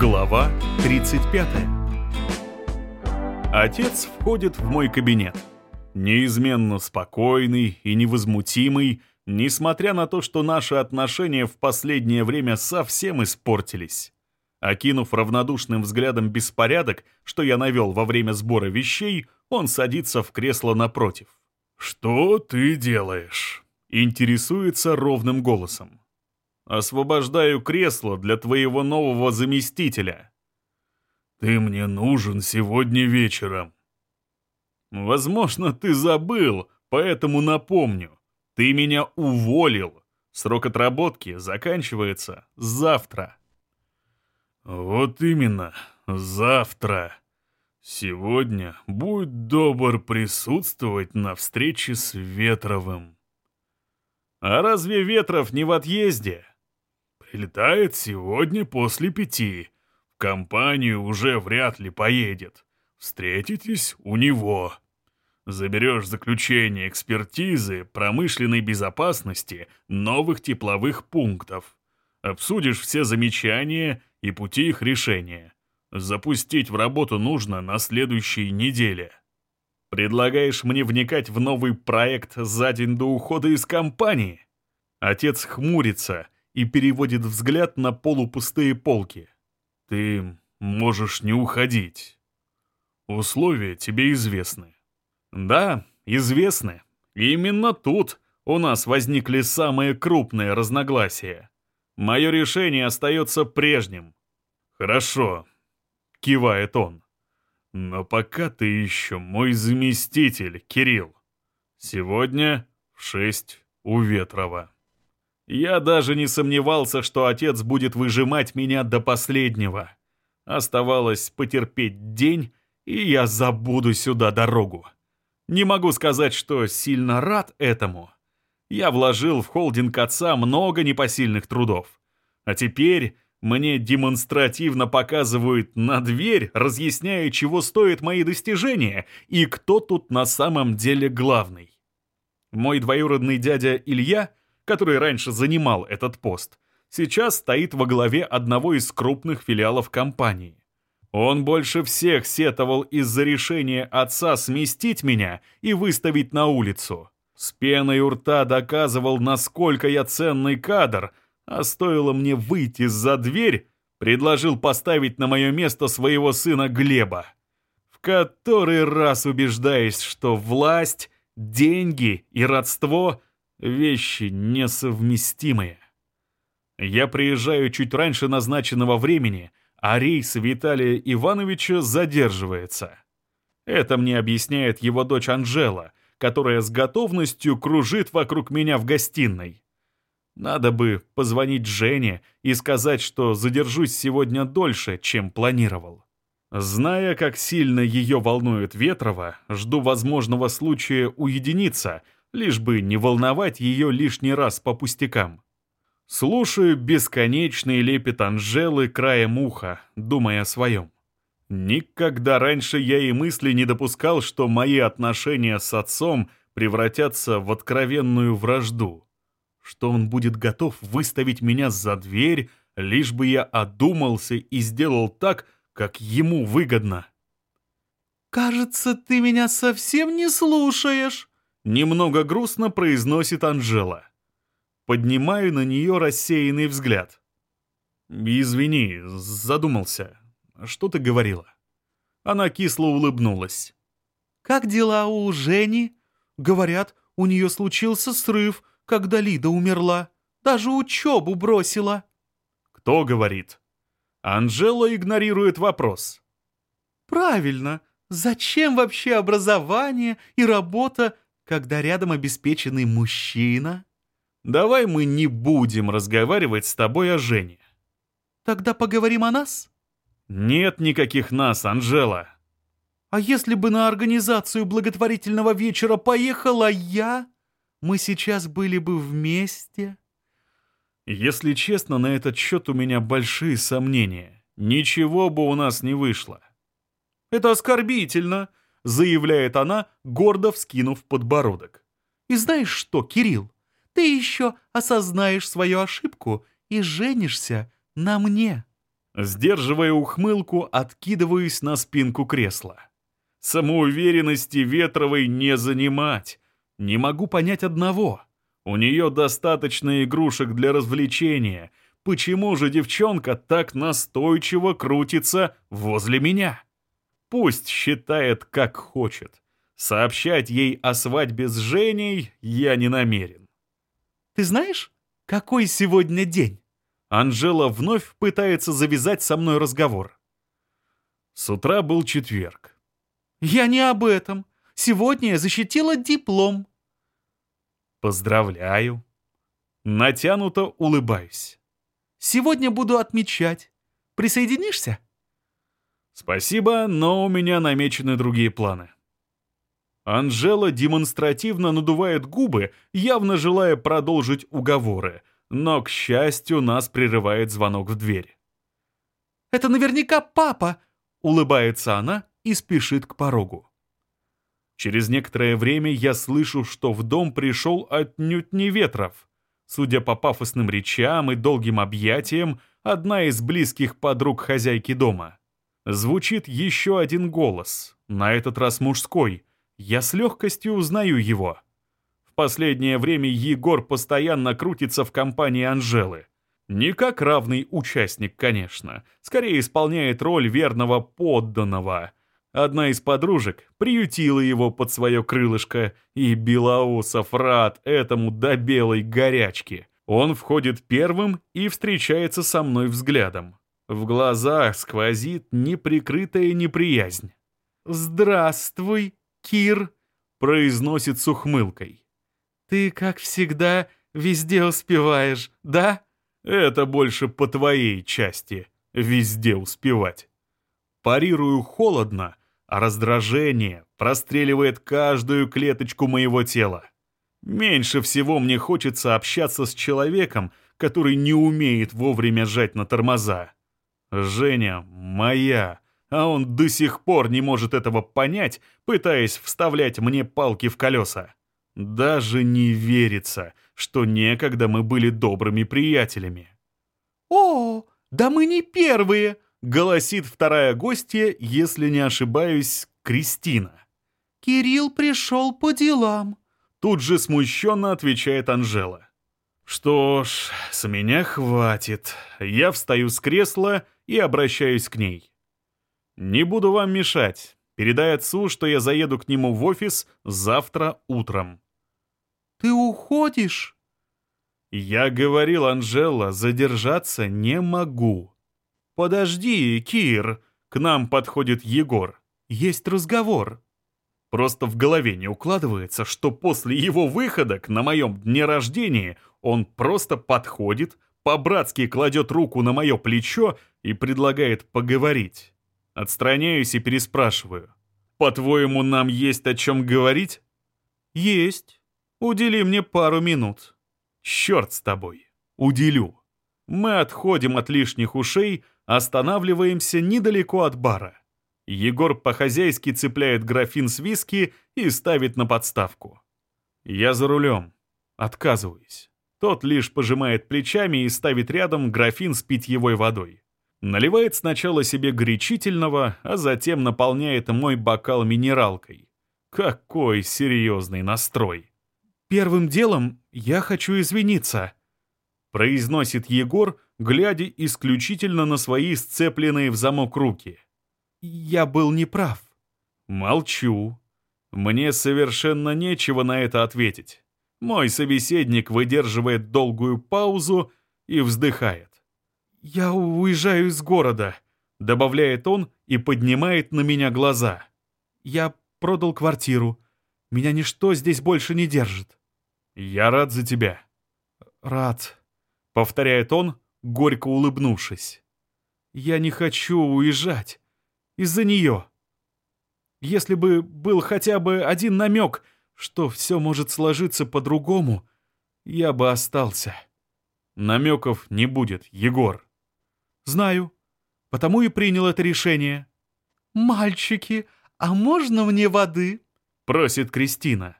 Глава 35 Отец входит в мой кабинет. Неизменно спокойный и невозмутимый, несмотря на то, что наши отношения в последнее время совсем испортились. Окинув равнодушным взглядом беспорядок, что я навел во время сбора вещей, он садится в кресло напротив. «Что ты делаешь?» — интересуется ровным голосом. Освобождаю кресло для твоего нового заместителя. Ты мне нужен сегодня вечером. Возможно, ты забыл, поэтому напомню. Ты меня уволил. Срок отработки заканчивается завтра. Вот именно, завтра. Сегодня будь добр присутствовать на встрече с Ветровым. А разве Ветров не в отъезде? Прилетает сегодня после пяти. В компанию уже вряд ли поедет. Встретитесь у него. Заберешь заключение экспертизы промышленной безопасности новых тепловых пунктов. Обсудишь все замечания и пути их решения. Запустить в работу нужно на следующей неделе. Предлагаешь мне вникать в новый проект за день до ухода из компании? Отец хмурится — и переводит взгляд на полупустые полки. «Ты можешь не уходить. Условия тебе известны». «Да, известны. Именно тут у нас возникли самые крупные разногласия. Мое решение остается прежним». «Хорошо», — кивает он. «Но пока ты еще мой заместитель, Кирилл. Сегодня в шесть у Ветрова». Я даже не сомневался, что отец будет выжимать меня до последнего. Оставалось потерпеть день, и я забуду сюда дорогу. Не могу сказать, что сильно рад этому. Я вложил в холдинг отца много непосильных трудов. А теперь мне демонстративно показывают на дверь, разъясняя, чего стоят мои достижения и кто тут на самом деле главный. Мой двоюродный дядя Илья — который раньше занимал этот пост, сейчас стоит во главе одного из крупных филиалов компании. Он больше всех сетовал из-за решения отца сместить меня и выставить на улицу. С пеной у рта доказывал, насколько я ценный кадр, а стоило мне выйти за дверь, предложил поставить на мое место своего сына Глеба. В который раз убеждаясь, что власть, деньги и родство — Вещи несовместимые. Я приезжаю чуть раньше назначенного времени, а рейс Виталия Ивановича задерживается. Это мне объясняет его дочь Анжела, которая с готовностью кружит вокруг меня в гостиной. Надо бы позвонить Жене и сказать, что задержусь сегодня дольше, чем планировал. Зная, как сильно ее волнует Ветрова, жду возможного случая уединиться — лишь бы не волновать ее лишний раз по пустякам. Слушаю бесконечный лепет Анжелы краем уха, думая о своем. Никогда раньше я и мысли не допускал, что мои отношения с отцом превратятся в откровенную вражду. Что он будет готов выставить меня за дверь, лишь бы я одумался и сделал так, как ему выгодно. «Кажется, ты меня совсем не слушаешь», Немного грустно произносит Анжела. Поднимаю на нее рассеянный взгляд. «Извини, задумался. Что ты говорила?» Она кисло улыбнулась. «Как дела у Жени? Говорят, у нее случился срыв, когда Лида умерла. Даже учебу бросила». «Кто говорит?» Анжела игнорирует вопрос. «Правильно. Зачем вообще образование и работа, когда рядом обеспеченный мужчина? Давай мы не будем разговаривать с тобой о Жене. Тогда поговорим о нас? Нет никаких нас, Анжела. А если бы на организацию благотворительного вечера поехала я, мы сейчас были бы вместе? Если честно, на этот счет у меня большие сомнения. Ничего бы у нас не вышло. Это оскорбительно, заявляет она, гордо вскинув подбородок. «И знаешь что, Кирилл, ты еще осознаешь свою ошибку и женишься на мне». Сдерживая ухмылку, откидываюсь на спинку кресла. Самоуверенности Ветровой не занимать. Не могу понять одного. У нее достаточно игрушек для развлечения. Почему же девчонка так настойчиво крутится возле меня? Пусть считает, как хочет. Сообщать ей о свадьбе с Женей я не намерен. «Ты знаешь, какой сегодня день?» Анжела вновь пытается завязать со мной разговор. С утра был четверг. «Я не об этом. Сегодня я защитила диплом». «Поздравляю». Натянуто улыбаюсь. «Сегодня буду отмечать. Присоединишься?» «Спасибо, но у меня намечены другие планы». Анжела демонстративно надувает губы, явно желая продолжить уговоры, но, к счастью, нас прерывает звонок в дверь. «Это наверняка папа!» — улыбается она и спешит к порогу. Через некоторое время я слышу, что в дом пришел отнюдь не Ветров. Судя по пафосным речам и долгим объятиям, одна из близких подруг хозяйки дома. Звучит еще один голос, на этот раз мужской. Я с легкостью узнаю его последнее время Егор постоянно крутится в компании Анжелы. Не как равный участник, конечно, скорее исполняет роль верного подданного. Одна из подружек приютила его под свое крылышко, и Белоусов рад этому до белой горячки. Он входит первым и встречается со мной взглядом. В глазах сквозит неприкрытая неприязнь. «Здравствуй, Кир», — произносит с ухмылкой. «Ты, как всегда, везде успеваешь, да?» «Это больше по твоей части, везде успевать». Парирую холодно, а раздражение простреливает каждую клеточку моего тела. Меньше всего мне хочется общаться с человеком, который не умеет вовремя жать на тормоза. Женя моя, а он до сих пор не может этого понять, пытаясь вставлять мне палки в колеса. Даже не верится, что некогда мы были добрыми приятелями. «О, да мы не первые!» — голосит вторая гостья, если не ошибаюсь, Кристина. «Кирилл пришел по делам», — тут же смущенно отвечает Анжела. «Что ж, с меня хватит. Я встаю с кресла и обращаюсь к ней. Не буду вам мешать. Передай отцу, что я заеду к нему в офис завтра утром». «Ты уходишь?» «Я говорил, Анжела, задержаться не могу». «Подожди, Кир!» К нам подходит Егор. «Есть разговор». Просто в голове не укладывается, что после его выходок на моем дне рождения он просто подходит, по-братски кладет руку на мое плечо и предлагает поговорить. Отстраняюсь и переспрашиваю. «По-твоему, нам есть о чем говорить?» «Есть. Удели мне пару минут». «Черт с тобой. Уделю». Мы отходим от лишних ушей, останавливаемся недалеко от бара. Егор по-хозяйски цепляет графин с виски и ставит на подставку. Я за рулем. Отказываюсь. Тот лишь пожимает плечами и ставит рядом графин с питьевой водой. Наливает сначала себе горячительного, а затем наполняет мой бокал минералкой. Какой серьезный настрой. «Первым делом я хочу извиниться», — произносит Егор, глядя исключительно на свои сцепленные в замок руки. «Я был неправ». Молчу. Мне совершенно нечего на это ответить. Мой собеседник выдерживает долгую паузу и вздыхает. «Я уезжаю из города», — добавляет он и поднимает на меня глаза. «Я продал квартиру. Меня ничто здесь больше не держит». «Я рад за тебя». «Рад», — повторяет он, горько улыбнувшись. «Я не хочу уезжать. Из-за нее. Если бы был хотя бы один намек, что все может сложиться по-другому, я бы остался». «Намеков не будет, Егор», «Знаю. Потому и принял это решение». «Мальчики, а можно мне воды?» — просит Кристина.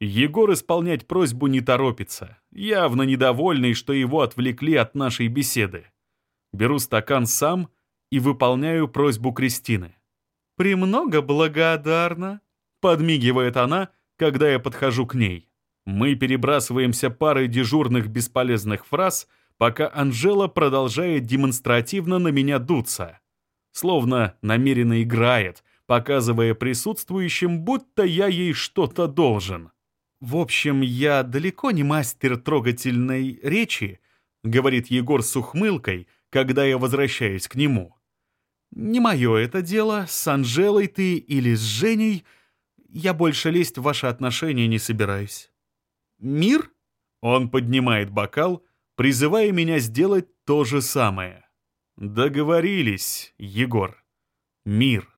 Егор исполнять просьбу не торопится, явно недовольный, что его отвлекли от нашей беседы. Беру стакан сам и выполняю просьбу Кристины. «Премного благодарна», — подмигивает она, когда я подхожу к ней. Мы перебрасываемся парой дежурных бесполезных фраз, пока Анжела продолжает демонстративно на меня дуться. Словно намеренно играет, показывая присутствующим, будто я ей что-то должен. «В общем, я далеко не мастер трогательной речи», — говорит Егор с ухмылкой, когда я возвращаюсь к нему. «Не мое это дело, с Анжелой ты или с Женей. Я больше лезть в ваши отношения не собираюсь». «Мир?» Он поднимает бокал, призывая меня сделать то же самое. «Договорились, Егор. Мир».